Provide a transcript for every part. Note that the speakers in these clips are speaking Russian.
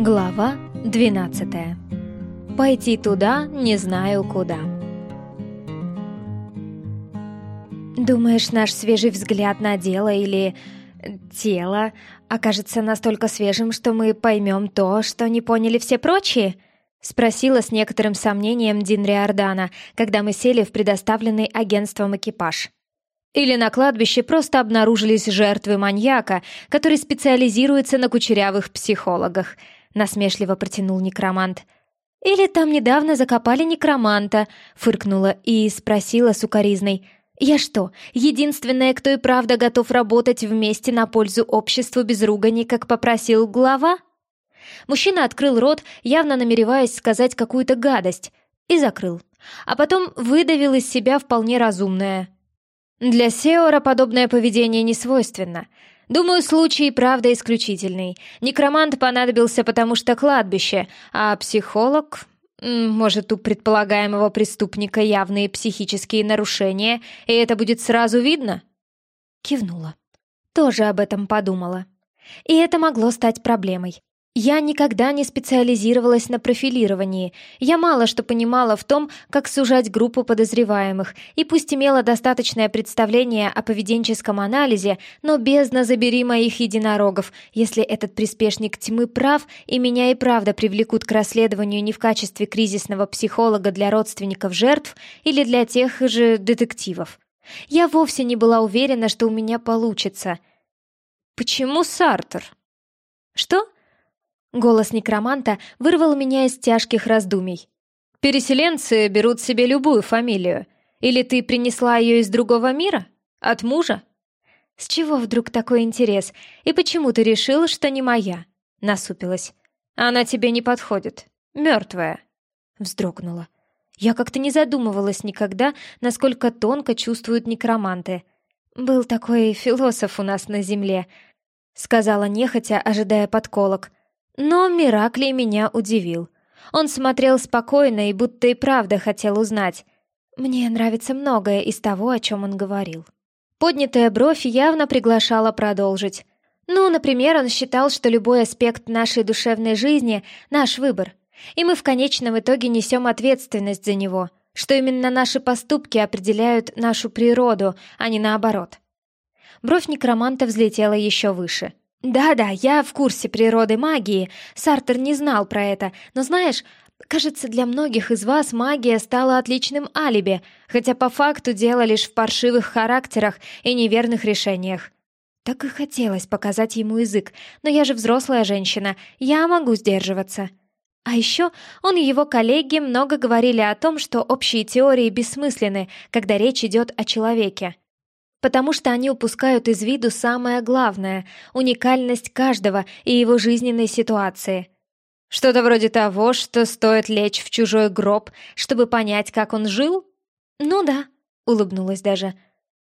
Глава 12. Пойти туда, не знаю куда. Думаешь, наш свежий взгляд на дело или тело окажется настолько свежим, что мы поймем то, что не поняли все прочие? Спросила с некоторым сомнением Дин Риордана, когда мы сели в предоставленный агентством экипаж. Или на кладбище просто обнаружились жертвы маньяка, который специализируется на кучерявых психологах — насмешливо протянул некромант. «Или там недавно закопали некроманта», — фыркнула и спросила сукоризной. «Я что, единственная, кто и правда готов работать вместе на пользу обществу без ругани, как попросил глава?» Мужчина открыл рот, явно намереваясь сказать какую-то гадость, и закрыл. А потом выдавил из себя вполне разумное. «Для Сеора подобное поведение не свойственно. Думаю, случай правда исключительный. Некромант понадобился потому что кладбище, а психолог... Может, у предполагаемого преступника явные психические нарушения, и это будет сразу видно?» Кивнула. Тоже об этом подумала. И это могло стать проблемой. Я никогда не специализировалась на профилировании. Я мало что понимала в том, как сужать группу подозреваемых, и пусть имела достаточное представление о поведенческом анализе, но бездна забери моих единорогов, если этот приспешник тьмы прав, и меня и правда привлекут к расследованию не в качестве кризисного психолога для родственников жертв или для тех же детективов. Я вовсе не была уверена, что у меня получится. «Почему Сартер?» «Что?» Голос некроманта вырвал меня из тяжких раздумий. «Переселенцы берут себе любую фамилию. Или ты принесла ее из другого мира? От мужа?» «С чего вдруг такой интерес? И почему ты решила, что не моя?» Насупилась. «Она тебе не подходит. Мертвая». Вздрогнула. Я как-то не задумывалась никогда, насколько тонко чувствуют некроманты. «Был такой философ у нас на земле», — сказала нехотя, ожидая подколок. Но Мираклий меня удивил. Он смотрел спокойно и будто и правда хотел узнать. Мне нравится многое из того, о чем он говорил. Поднятая бровь явно приглашала продолжить. Ну, например, он считал, что любой аспект нашей душевной жизни — наш выбор, и мы в конечном итоге несем ответственность за него, что именно наши поступки определяют нашу природу, а не наоборот. Бровь некроманта взлетела еще выше — «Да-да, я в курсе природы магии. Сартер не знал про это. Но знаешь, кажется, для многих из вас магия стала отличным алиби, хотя по факту дело лишь в паршивых характерах и неверных решениях». Так и хотелось показать ему язык, но я же взрослая женщина, я могу сдерживаться. А еще он и его коллеги много говорили о том, что общие теории бессмысленны, когда речь идет о человеке потому что они упускают из виду самое главное — уникальность каждого и его жизненной ситуации. Что-то вроде того, что стоит лечь в чужой гроб, чтобы понять, как он жил? Ну да, улыбнулась даже.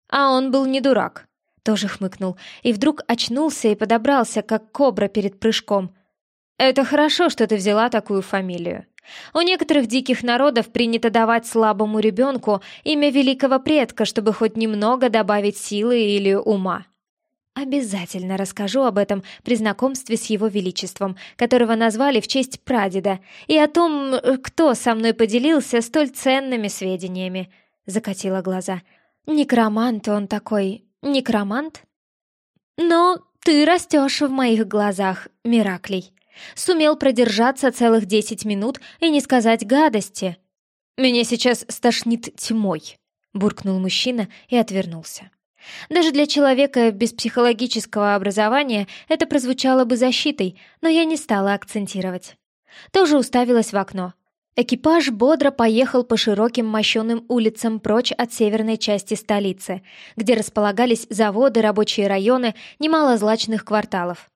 А он был не дурак. Тоже хмыкнул, и вдруг очнулся и подобрался, как кобра перед прыжком. «Это хорошо, что ты взяла такую фамилию. У некоторых диких народов принято давать слабому ребенку имя великого предка, чтобы хоть немного добавить силы или ума. Обязательно расскажу об этом при знакомстве с его величеством, которого назвали в честь прадеда, и о том, кто со мной поделился столь ценными сведениями. Закатила глаза. Некромант он такой, некромант? Но ты растешь в моих глазах, Мираклей. Сумел продержаться целых десять минут и не сказать гадости. «Меня сейчас стошнит тьмой», — буркнул мужчина и отвернулся. Даже для человека без психологического образования это прозвучало бы защитой, но я не стала акцентировать. Тоже уставилась в окно. Экипаж бодро поехал по широким мощеным улицам прочь от северной части столицы, где располагались заводы, рабочие районы, немало злачных кварталов.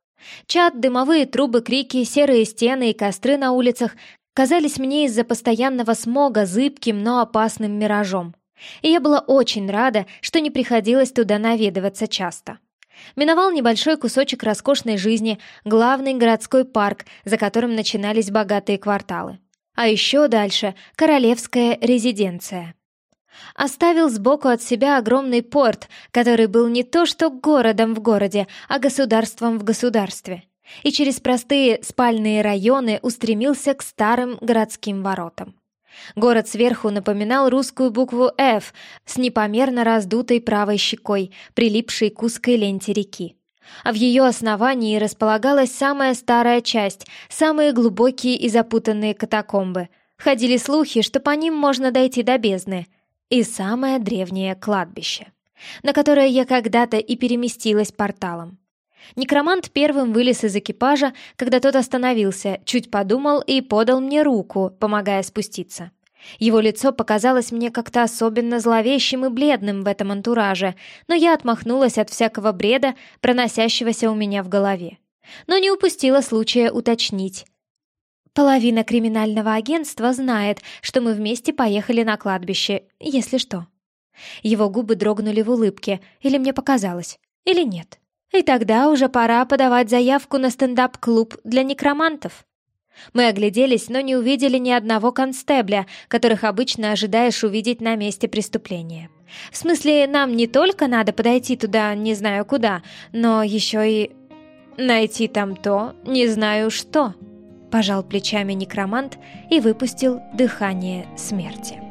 Чат, дымовые трубы, крики, серые стены и костры на улицах казались мне из-за постоянного смога зыбким, но опасным миражом. И я была очень рада, что не приходилось туда наведываться часто. Миновал небольшой кусочек роскошной жизни, главный городской парк, за которым начинались богатые кварталы. А еще дальше — королевская резиденция. Оставил сбоку от себя огромный порт, который был не то что городом в городе, а государством в государстве. и через простые спальные районы устремился к старым городским воротам. Город сверху напоминал русскую букву «Ф» с непомерно раздутой правой щекой, прилипшей к узкой ленте реки. А в ее основании располагалась самая старая часть, самые глубокие и запутанные катакомбы. Ходили слухи, что по ним можно дойти до бездны. И самое древнее кладбище, на которое я когда-то и переместилась порталом. Некромант первым вылез из экипажа, когда тот остановился, чуть подумал и подал мне руку, помогая спуститься. Его лицо показалось мне как-то особенно зловещим и бледным в этом антураже, но я отмахнулась от всякого бреда, проносящегося у меня в голове. Но не упустила случая уточнить. Половина криминального агентства знает, что мы вместе поехали на кладбище, если что. Его губы дрогнули в улыбке, или мне показалось, или нет. И тогда уже пора подавать заявку на стендап-клуб для некромантов. Мы огляделись, но не увидели ни одного констебля, которых обычно ожидаешь увидеть на месте преступления. В смысле, нам не только надо подойти туда, не знаю куда, но еще и найти там то, не знаю что. Пожал плечами некромант и выпустил дыхание смерти.